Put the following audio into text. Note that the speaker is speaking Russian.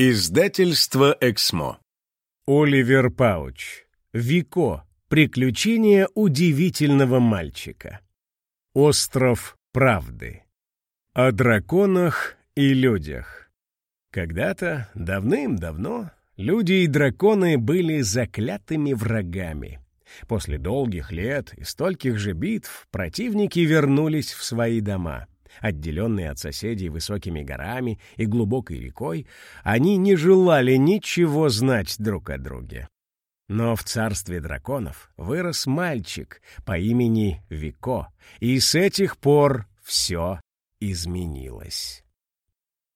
Издательство «Эксмо». Оливер Пауч. Вико. Приключения удивительного мальчика. Остров правды. О драконах и людях. Когда-то, давным-давно, люди и драконы были заклятыми врагами. После долгих лет и стольких же битв противники вернулись в свои дома — Отделенные от соседей высокими горами и глубокой рекой, они не желали ничего знать друг о друге. Но в царстве драконов вырос мальчик по имени Вико, и с этих пор все изменилось.